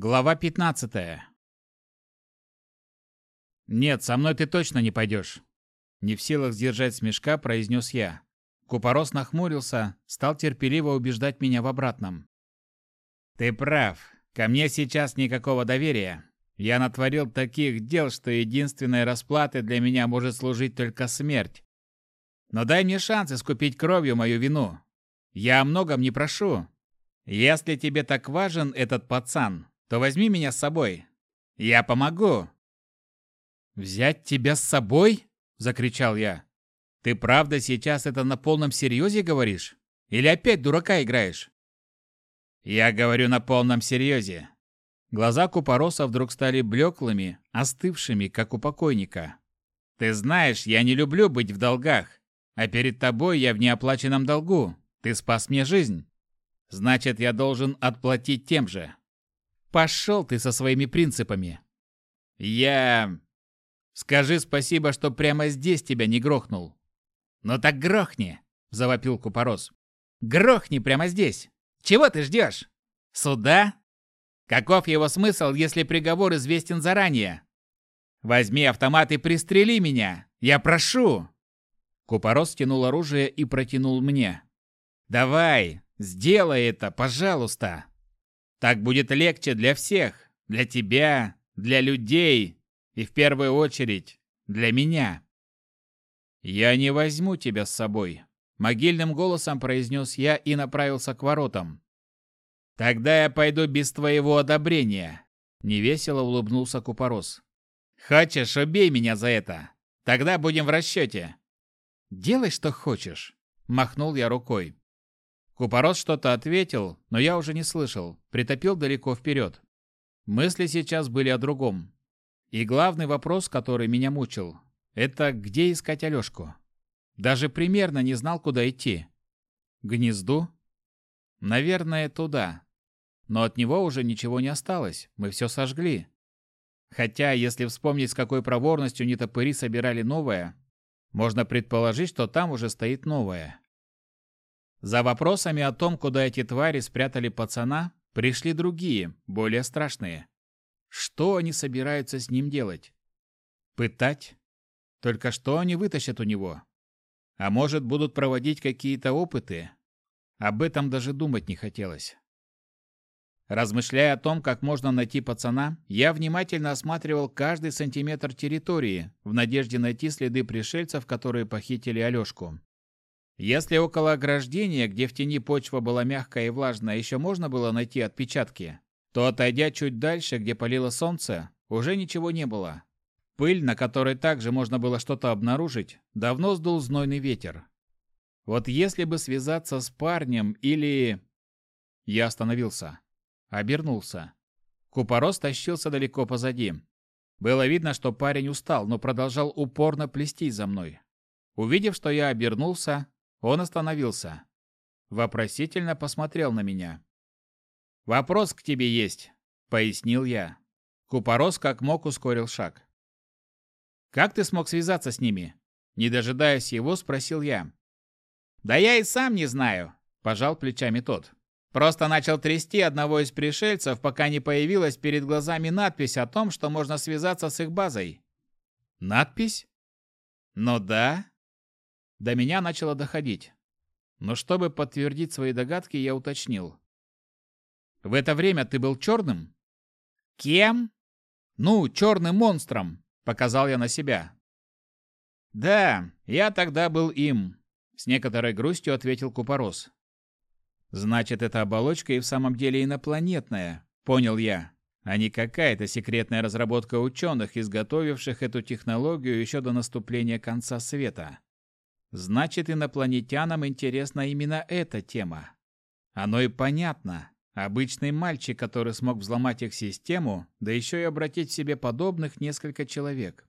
Глава 15. «Нет, со мной ты точно не пойдешь!» Не в силах сдержать смешка, произнес я. Купорос нахмурился, стал терпеливо убеждать меня в обратном. «Ты прав. Ко мне сейчас никакого доверия. Я натворил таких дел, что единственной расплатой для меня может служить только смерть. Но дай мне шанс искупить кровью мою вину. Я о многом не прошу. Если тебе так важен этот пацан, то возьми меня с собой. Я помогу!» «Взять тебя с собой?» – закричал я. «Ты правда сейчас это на полном серьезе говоришь? Или опять дурака играешь?» «Я говорю на полном серьезе». Глаза Купороса вдруг стали блеклыми, остывшими, как у покойника. «Ты знаешь, я не люблю быть в долгах, а перед тобой я в неоплаченном долгу. Ты спас мне жизнь. Значит, я должен отплатить тем же. Пошел ты со своими принципами. Я... Скажи спасибо, что прямо здесь тебя не грохнул. Ну так грохни, завопил Купорос. Грохни прямо здесь. Чего ты ждешь? Суда? Каков его смысл, если приговор известен заранее? Возьми автомат и пристрели меня. Я прошу. Купорос стянул оружие и протянул мне. Давай, сделай это, пожалуйста. Так будет легче для всех, для тебя, для людей и в первую очередь для меня. Я не возьму тебя с собой, могильным голосом произнес я и направился к воротам. Тогда я пойду без твоего одобрения, невесело улыбнулся Купорос. Хочешь, убей меня за это. Тогда будем в расчете. Делай, что хочешь, махнул я рукой. Купорос что-то ответил, но я уже не слышал, притопил далеко вперед. Мысли сейчас были о другом. И главный вопрос, который меня мучил, это где искать Алешку. Даже примерно не знал, куда идти. Гнезду? Наверное, туда. Но от него уже ничего не осталось, мы все сожгли. Хотя, если вспомнить, с какой проворностью нетопыри собирали новое, можно предположить, что там уже стоит новое. За вопросами о том, куда эти твари спрятали пацана, пришли другие, более страшные. Что они собираются с ним делать? Пытать? Только что они вытащат у него? А может, будут проводить какие-то опыты? Об этом даже думать не хотелось. Размышляя о том, как можно найти пацана, я внимательно осматривал каждый сантиметр территории в надежде найти следы пришельцев, которые похитили Алешку. Если около ограждения, где в тени почва была мягкая и влажная, еще можно было найти отпечатки, то отойдя чуть дальше, где палило солнце, уже ничего не было. Пыль, на которой также можно было что-то обнаружить, давно сдул знойный ветер. Вот если бы связаться с парнем или... Я остановился. Обернулся. Купорос тащился далеко позади. Было видно, что парень устал, но продолжал упорно плестись за мной. Увидев, что я обернулся, он остановился. Вопросительно посмотрел на меня. «Вопрос к тебе есть», — пояснил я. Купорос как мог ускорил шаг. «Как ты смог связаться с ними?» Не дожидаясь его, спросил я. «Да я и сам не знаю», – пожал плечами тот. «Просто начал трясти одного из пришельцев, пока не появилась перед глазами надпись о том, что можно связаться с их базой». «Надпись?» «Ну да», до меня начало доходить. Но чтобы подтвердить свои догадки, я уточнил. «В это время ты был черным?» «Кем?» «Ну, черным монстром», — показал я на себя. «Да, я тогда был им», — с некоторой грустью ответил Купорос. «Значит, эта оболочка и в самом деле инопланетная», — понял я, а не какая-то секретная разработка ученых, изготовивших эту технологию еще до наступления конца света. Значит, инопланетянам интересна именно эта тема. Оно и понятно. Обычный мальчик, который смог взломать их систему, да еще и обратить в себе подобных несколько человек.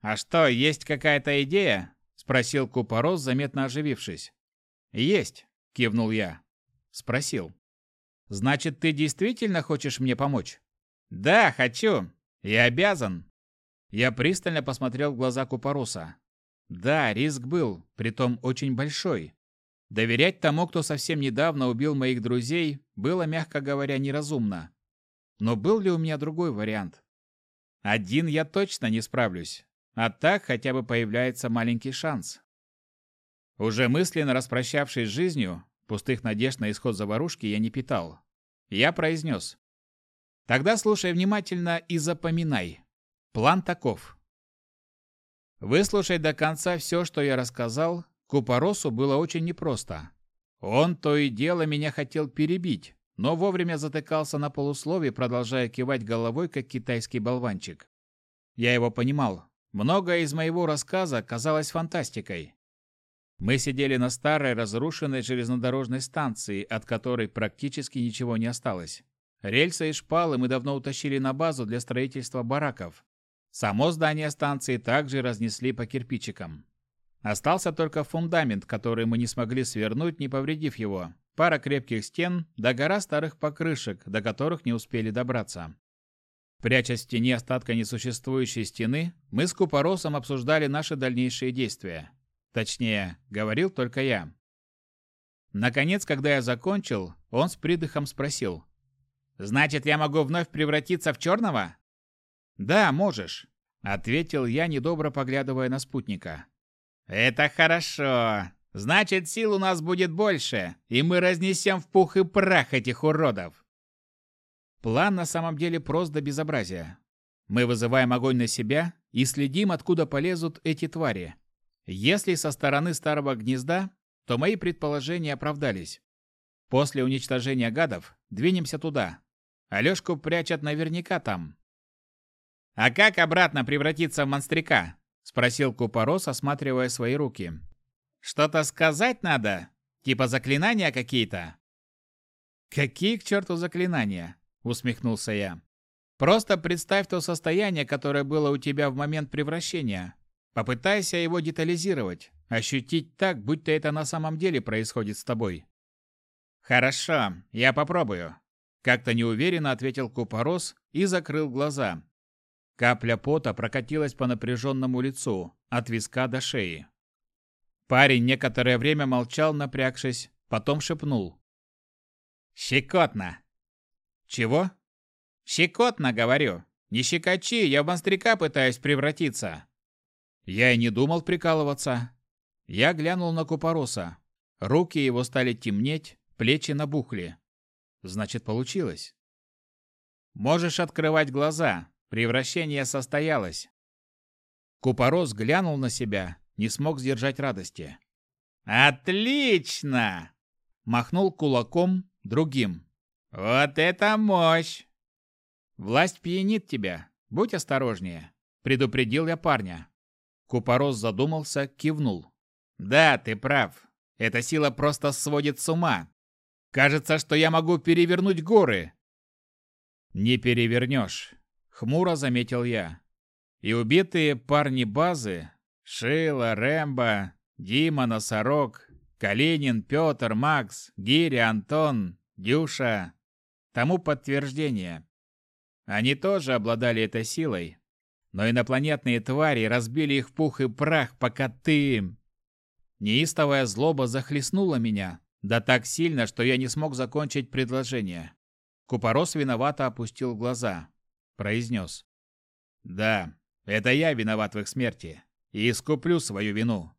«А что, есть какая-то идея?» – спросил Купорос, заметно оживившись. «Есть», – кивнул я. Спросил. «Значит, ты действительно хочешь мне помочь?» «Да, хочу. И обязан». Я пристально посмотрел в глаза Купороса. Да, риск был, притом очень большой. Доверять тому, кто совсем недавно убил моих друзей, было, мягко говоря, неразумно. Но был ли у меня другой вариант? Один я точно не справлюсь, а так хотя бы появляется маленький шанс. Уже мысленно распрощавшись с жизнью, пустых надежд на исход заварушки я не питал. Я произнес. Тогда слушай внимательно и запоминай. План таков. Выслушать до конца все, что я рассказал, Купоросу было очень непросто. Он то и дело меня хотел перебить, но вовремя затыкался на полуслове, продолжая кивать головой, как китайский болванчик. Я его понимал. Многое из моего рассказа казалось фантастикой. Мы сидели на старой разрушенной железнодорожной станции, от которой практически ничего не осталось. Рельсы и шпалы мы давно утащили на базу для строительства бараков. Само здание станции также разнесли по кирпичикам. Остался только фундамент, который мы не смогли свернуть, не повредив его. Пара крепких стен, да гора старых покрышек, до которых не успели добраться. Прячась в стене остатка несуществующей стены, мы с Купоросом обсуждали наши дальнейшие действия. Точнее, говорил только я. Наконец, когда я закончил, он с придыхом спросил. «Значит, я могу вновь превратиться в черного?» «Да, можешь», — ответил я, недобро поглядывая на спутника. «Это хорошо. Значит, сил у нас будет больше, и мы разнесем в пух и прах этих уродов». План на самом деле прост до безобразия. Мы вызываем огонь на себя и следим, откуда полезут эти твари. Если со стороны старого гнезда, то мои предположения оправдались. После уничтожения гадов двинемся туда. Алешку прячут наверняка там. «А как обратно превратиться в монстрика?» – спросил Купорос, осматривая свои руки. «Что-то сказать надо? Типа заклинания какие-то?» «Какие к черту заклинания?» – усмехнулся я. «Просто представь то состояние, которое было у тебя в момент превращения. Попытайся его детализировать, ощутить так, будто это на самом деле происходит с тобой». «Хорошо, я попробую», – как-то неуверенно ответил Купорос и закрыл глаза, Капля пота прокатилась по напряженному лицу, от виска до шеи. Парень некоторое время молчал, напрягшись, потом шепнул. «Щекотно!» «Чего?» «Щекотно, говорю. Не щекочи, я в монстрика пытаюсь превратиться». Я и не думал прикалываться. Я глянул на Купороса. Руки его стали темнеть, плечи набухли. Значит, получилось. «Можешь открывать глаза», Превращение состоялось. Купорос глянул на себя, не смог сдержать радости. «Отлично!» Махнул кулаком другим. «Вот это мощь!» «Власть пьянит тебя. Будь осторожнее», — предупредил я парня. Купорос задумался, кивнул. «Да, ты прав. Эта сила просто сводит с ума. Кажется, что я могу перевернуть горы». «Не перевернешь. Хмуро заметил я. И убитые парни базы Шила, Рэмбо, Дима, Носорог, Калинин, Петр, Макс, Гиря, Антон, Дюша. Тому подтверждение. Они тоже обладали этой силой. Но инопланетные твари разбили их пух и прах, пока ты... Неистовая злоба захлестнула меня, да так сильно, что я не смог закончить предложение. Купорос виновато опустил глаза произнес. «Да, это я виноват в их смерти и искуплю свою вину».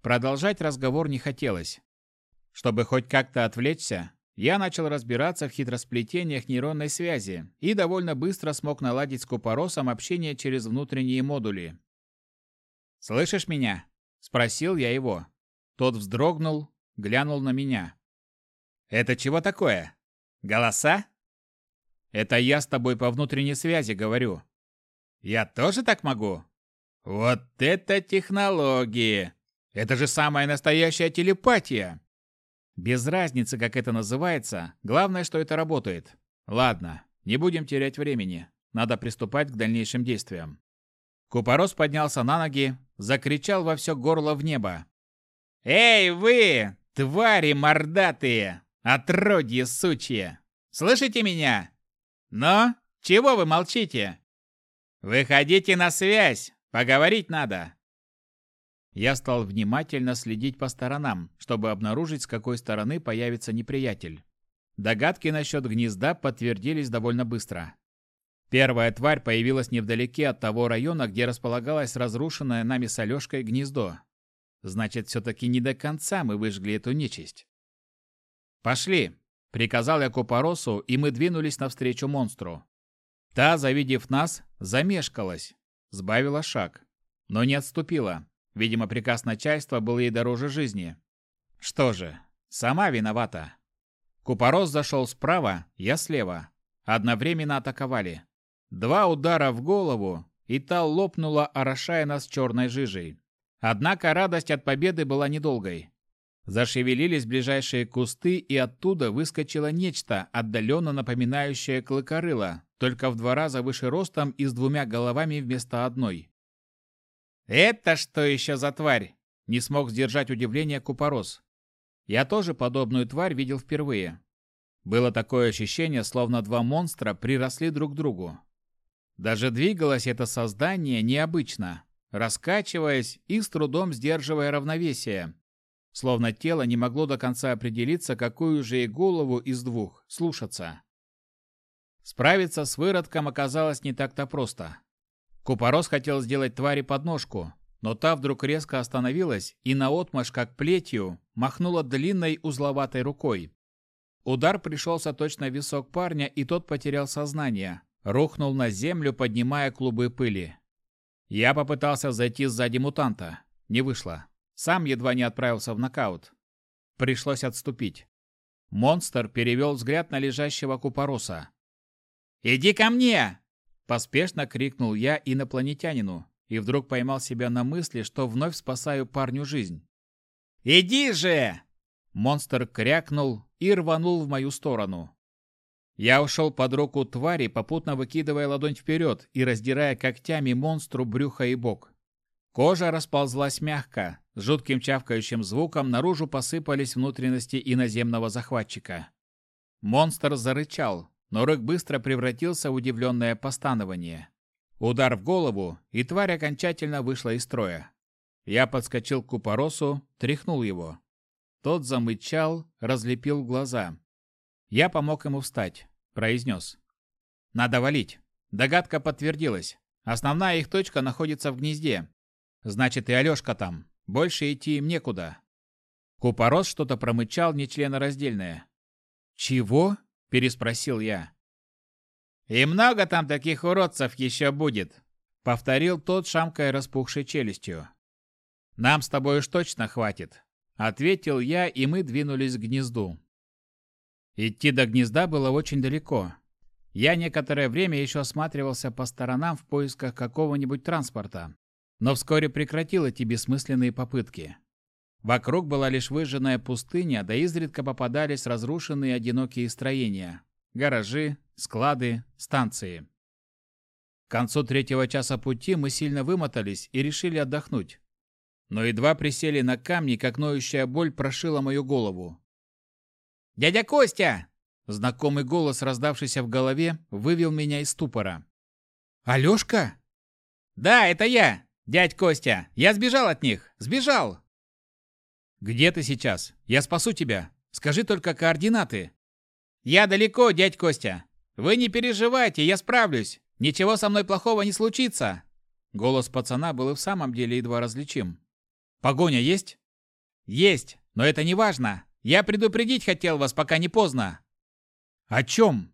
Продолжать разговор не хотелось. Чтобы хоть как-то отвлечься, я начал разбираться в хитросплетениях нейронной связи и довольно быстро смог наладить с Купоросом общение через внутренние модули. «Слышишь меня?» – спросил я его. Тот вздрогнул, глянул на меня. «Это чего такое? Голоса?» Это я с тобой по внутренней связи говорю. Я тоже так могу? Вот это технологии! Это же самая настоящая телепатия! Без разницы, как это называется, главное, что это работает. Ладно, не будем терять времени. Надо приступать к дальнейшим действиям. Купорос поднялся на ноги, закричал во все горло в небо. «Эй вы, твари мордатые, отродье сучье! Слышите меня? «Но? Чего вы молчите? Выходите на связь! Поговорить надо!» Я стал внимательно следить по сторонам, чтобы обнаружить, с какой стороны появится неприятель. Догадки насчет гнезда подтвердились довольно быстро. Первая тварь появилась невдалеке от того района, где располагалось разрушенное нами с Алешкой гнездо. Значит, все-таки не до конца мы выжгли эту нечисть. «Пошли!» – приказал я Купоросу, и мы двинулись навстречу монстру. Та, завидев нас, замешкалась, сбавила шаг, но не отступила. Видимо, приказ начальства был ей дороже жизни. Что же, сама виновата. Купорос зашел справа, я слева. Одновременно атаковали. Два удара в голову, и та лопнула, орошая нас черной жижей. Однако радость от победы была недолгой. Зашевелились ближайшие кусты, и оттуда выскочило нечто, отдаленно напоминающее клыкорыло, только в два раза выше ростом и с двумя головами вместо одной. «Это что еще за тварь?» – не смог сдержать удивление Купорос. Я тоже подобную тварь видел впервые. Было такое ощущение, словно два монстра приросли друг к другу. Даже двигалось это создание необычно, раскачиваясь и с трудом сдерживая равновесие. Словно тело не могло до конца определиться, какую же и голову из двух слушаться. Справиться с выродком оказалось не так-то просто. Купорос хотел сделать твари подножку, но та вдруг резко остановилась и наотмашь, как плетью, махнула длинной узловатой рукой. Удар пришелся точно в висок парня, и тот потерял сознание, рухнул на землю, поднимая клубы пыли. Я попытался зайти сзади мутанта. Не вышло. Сам едва не отправился в нокаут. Пришлось отступить. Монстр перевел взгляд на лежащего купороса. «Иди ко мне!» Поспешно крикнул я инопланетянину и вдруг поймал себя на мысли, что вновь спасаю парню жизнь. «Иди же!» Монстр крякнул и рванул в мою сторону. Я ушел под руку твари, попутно выкидывая ладонь вперед и раздирая когтями монстру брюхо и бок. Кожа расползлась мягко, с жутким чавкающим звуком наружу посыпались внутренности иноземного захватчика. Монстр зарычал, но рык быстро превратился в удивленное постанование. Удар в голову, и тварь окончательно вышла из строя. Я подскочил к купоросу, тряхнул его. Тот замычал, разлепил глаза. Я помог ему встать, произнес. «Надо валить». Догадка подтвердилась. Основная их точка находится в гнезде. Значит, и Алешка там. Больше идти им некуда. Купорос что-то промычал нечленораздельное. «Чего?» переспросил я. «И много там таких уродцев еще будет», — повторил тот, шамкая распухшей челюстью. «Нам с тобой уж точно хватит», — ответил я, и мы двинулись к гнезду. Идти до гнезда было очень далеко. Я некоторое время еще осматривался по сторонам в поисках какого-нибудь транспорта, но вскоре прекратил эти бессмысленные попытки. Вокруг была лишь выжженная пустыня, да изредка попадались разрушенные одинокие строения – гаражи, склады, станции. К концу третьего часа пути мы сильно вымотались и решили отдохнуть. Но едва присели на камни, как ноющая боль прошила мою голову. «Дядя Костя!» Знакомый голос, раздавшийся в голове, вывел меня из ступора. «Алёшка?» «Да, это я, дядь Костя. Я сбежал от них. Сбежал!» «Где ты сейчас? Я спасу тебя. Скажи только координаты». «Я далеко, дядь Костя. Вы не переживайте, я справлюсь. Ничего со мной плохого не случится». Голос пацана был и в самом деле едва различим. «Погоня есть?» «Есть, но это не важно. Я предупредить хотел вас, пока не поздно». «О чем?»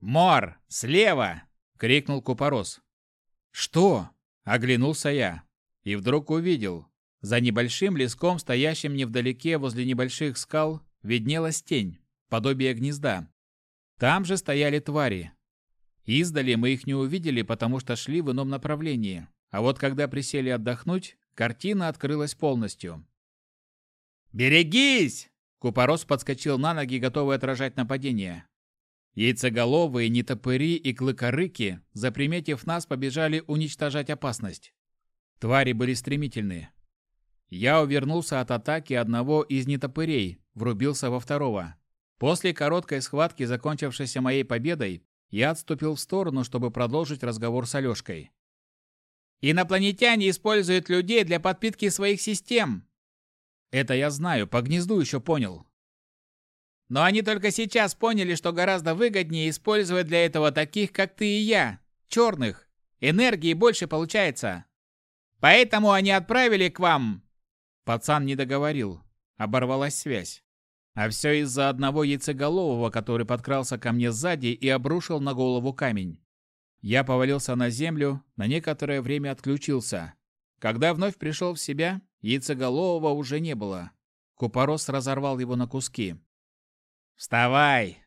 «Мор, слева!» — крикнул Купорос. «Что?» — оглянулся я. И вдруг увидел. За небольшим леском, стоящим невдалеке возле небольших скал, виднелась тень, подобие гнезда. Там же стояли твари. Издали мы их не увидели, потому что шли в ином направлении. А вот когда присели отдохнуть, картина открылась полностью. «Берегись!» Купорос подскочил на ноги, готовый отражать нападение. Яйцеголовые, нетопыри и клыкорыки, заприметив нас, побежали уничтожать опасность. Твари были стремительные. Я увернулся от атаки одного из нетопырей, врубился во второго. После короткой схватки, закончившейся моей победой, я отступил в сторону, чтобы продолжить разговор с Алешкой. «Инопланетяне используют людей для подпитки своих систем!» «Это я знаю, по гнезду еще понял». Но они только сейчас поняли, что гораздо выгоднее использовать для этого таких, как ты и я, черных. Энергии больше получается. Поэтому они отправили к вам...» Пацан не договорил. Оборвалась связь. А все из-за одного яйцеголового, который подкрался ко мне сзади и обрушил на голову камень. Я повалился на землю, на некоторое время отключился. Когда вновь пришел в себя, яйцеголового уже не было. Купорос разорвал его на куски. «Вставай!»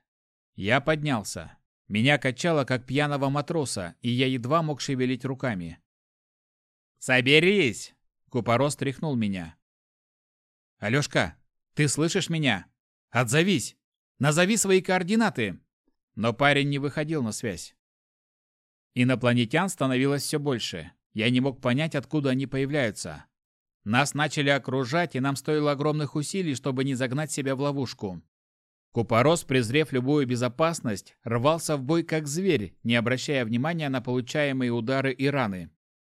Я поднялся. Меня качало, как пьяного матроса, и я едва мог шевелить руками. «Соберись!» Купорос тряхнул меня. «Алешка, ты слышишь меня? Отзовись! Назови свои координаты!» Но парень не выходил на связь. Инопланетян становилось все больше. Я не мог понять, откуда они появляются. Нас начали окружать, и нам стоило огромных усилий, чтобы не загнать себя в ловушку. Купорос, презрев любую безопасность, рвался в бой как зверь, не обращая внимания на получаемые удары и раны.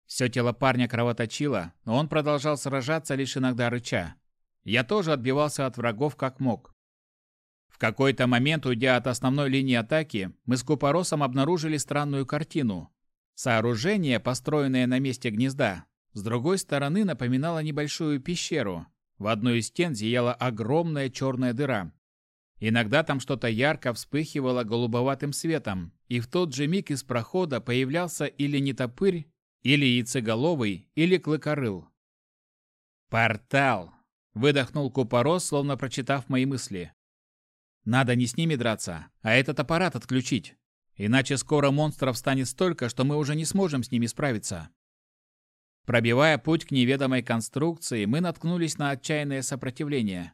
Все тело парня кровоточило, но он продолжал сражаться, лишь иногда рыча. Я тоже отбивался от врагов как мог. В какой-то момент, уйдя от основной линии атаки, мы с Купоросом обнаружили странную картину. Сооружение, построенное на месте гнезда, с другой стороны напоминало небольшую пещеру. В одной из стен зияла огромная черная дыра. Иногда там что-то ярко вспыхивало голубоватым светом, и в тот же миг из прохода появлялся или нетопырь, или яйцеголовый, или клыкорыл. «Портал!» – выдохнул Купорос, словно прочитав мои мысли. Надо не с ними драться, а этот аппарат отключить. Иначе скоро монстров станет столько, что мы уже не сможем с ними справиться. Пробивая путь к неведомой конструкции, мы наткнулись на отчаянное сопротивление.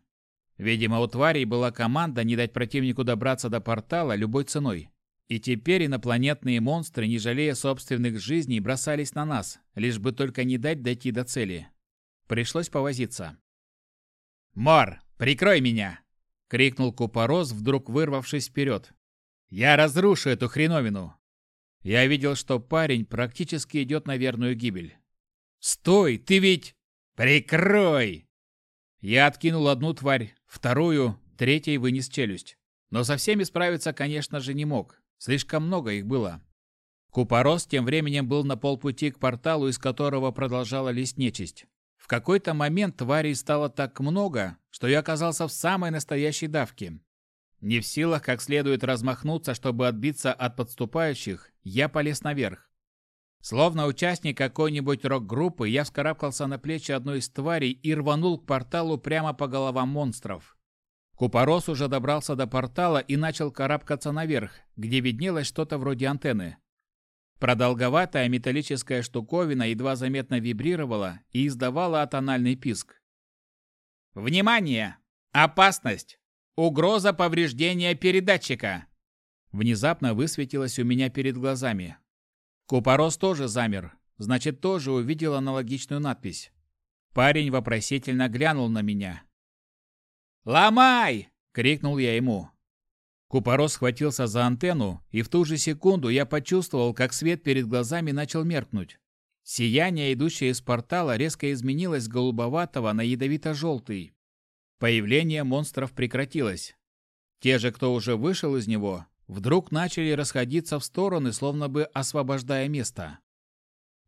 Видимо, у тварей была команда не дать противнику добраться до портала любой ценой. И теперь инопланетные монстры, не жалея собственных жизней, бросались на нас, лишь бы только не дать дойти до цели. Пришлось повозиться. «Мор, прикрой меня!» — крикнул Купорос, вдруг вырвавшись вперед. «Я разрушу эту хреновину!» Я видел, что парень практически идет на верную гибель. «Стой! Ты ведь...» «Прикрой!» Я откинул одну тварь, вторую, третьей вынес челюсть. Но со всеми справиться, конечно же, не мог. Слишком много их было. Купорос тем временем был на полпути к порталу, из которого продолжала лезть нечисть какой-то момент тварей стало так много, что я оказался в самой настоящей давке. Не в силах как следует размахнуться, чтобы отбиться от подступающих, я полез наверх. Словно участник какой-нибудь рок-группы, я вскарабкался на плечи одной из тварей и рванул к порталу прямо по головам монстров. Купорос уже добрался до портала и начал карабкаться наверх, где виднелось что-то вроде антенны. Продолговатая металлическая штуковина едва заметно вибрировала и издавала атональный писк. «Внимание! Опасность! Угроза повреждения передатчика!» Внезапно высветилось у меня перед глазами. Купорос тоже замер, значит, тоже увидел аналогичную надпись. Парень вопросительно глянул на меня. «Ломай!» — крикнул я ему. Купорос схватился за антенну, и в ту же секунду я почувствовал, как свет перед глазами начал меркнуть. Сияние, идущее из портала, резко изменилось с голубоватого на ядовито-желтый. Появление монстров прекратилось. Те же, кто уже вышел из него, вдруг начали расходиться в стороны, словно бы освобождая место.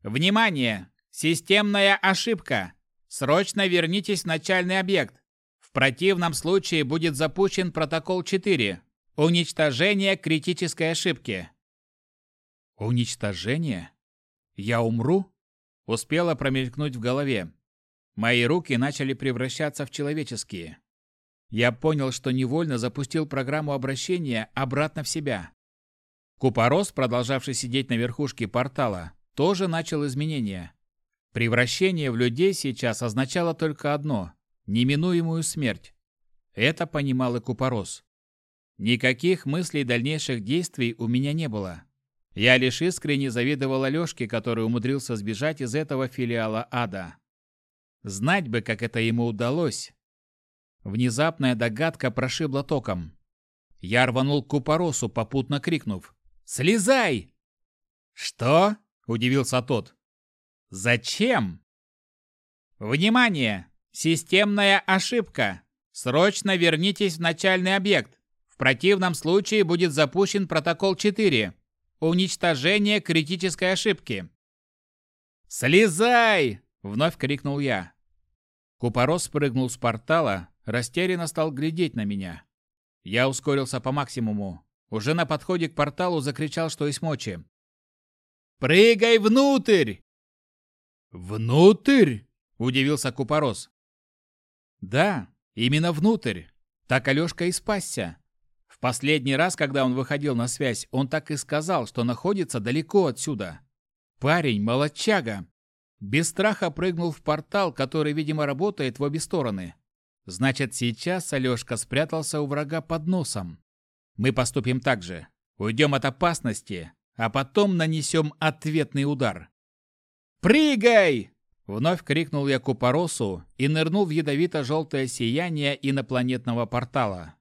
«Внимание! Системная ошибка! Срочно вернитесь в начальный объект! В противном случае будет запущен протокол 4. Уничтожение критической ошибки. Уничтожение? Я умру? Успело промелькнуть в голове. Мои руки начали превращаться в человеческие. Я понял, что невольно запустил программу обращения обратно в себя. Купорос, продолжавший сидеть на верхушке портала, тоже начал изменения. Превращение в людей сейчас означало только одно – неминуемую смерть. Это понимал и Купорос. Никаких мыслей дальнейших действий у меня не было. Я лишь искренне завидовал Алёшке, который умудрился сбежать из этого филиала ада. Знать бы, как это ему удалось. Внезапная догадка прошибла током. Я рванул к купоросу, попутно крикнув «Слезай!» «Что?» – удивился тот. «Зачем?» «Внимание! Системная ошибка! Срочно вернитесь в начальный объект. В противном случае будет запущен протокол 4. Уничтожение критической ошибки. «Слезай!» – вновь крикнул я. Купорос спрыгнул с портала, растерянно стал глядеть на меня. Я ускорился по максимуму. Уже на подходе к порталу закричал, что есть мочи. «Прыгай внутрь!» «Внутрь?» – удивился Купорос. «Да, именно внутрь. Так Алешка и спасся. В последний раз, когда он выходил на связь, он так и сказал, что находится далеко отсюда. Парень, молодчага. Без страха прыгнул в портал, который, видимо, работает в обе стороны. Значит, сейчас Алешка спрятался у врага под носом. Мы поступим так же. Уйдем от опасности, а потом нанесем ответный удар. «Прыгай!» Вновь крикнул я Купоросу и нырнул в ядовито-желтое сияние инопланетного портала.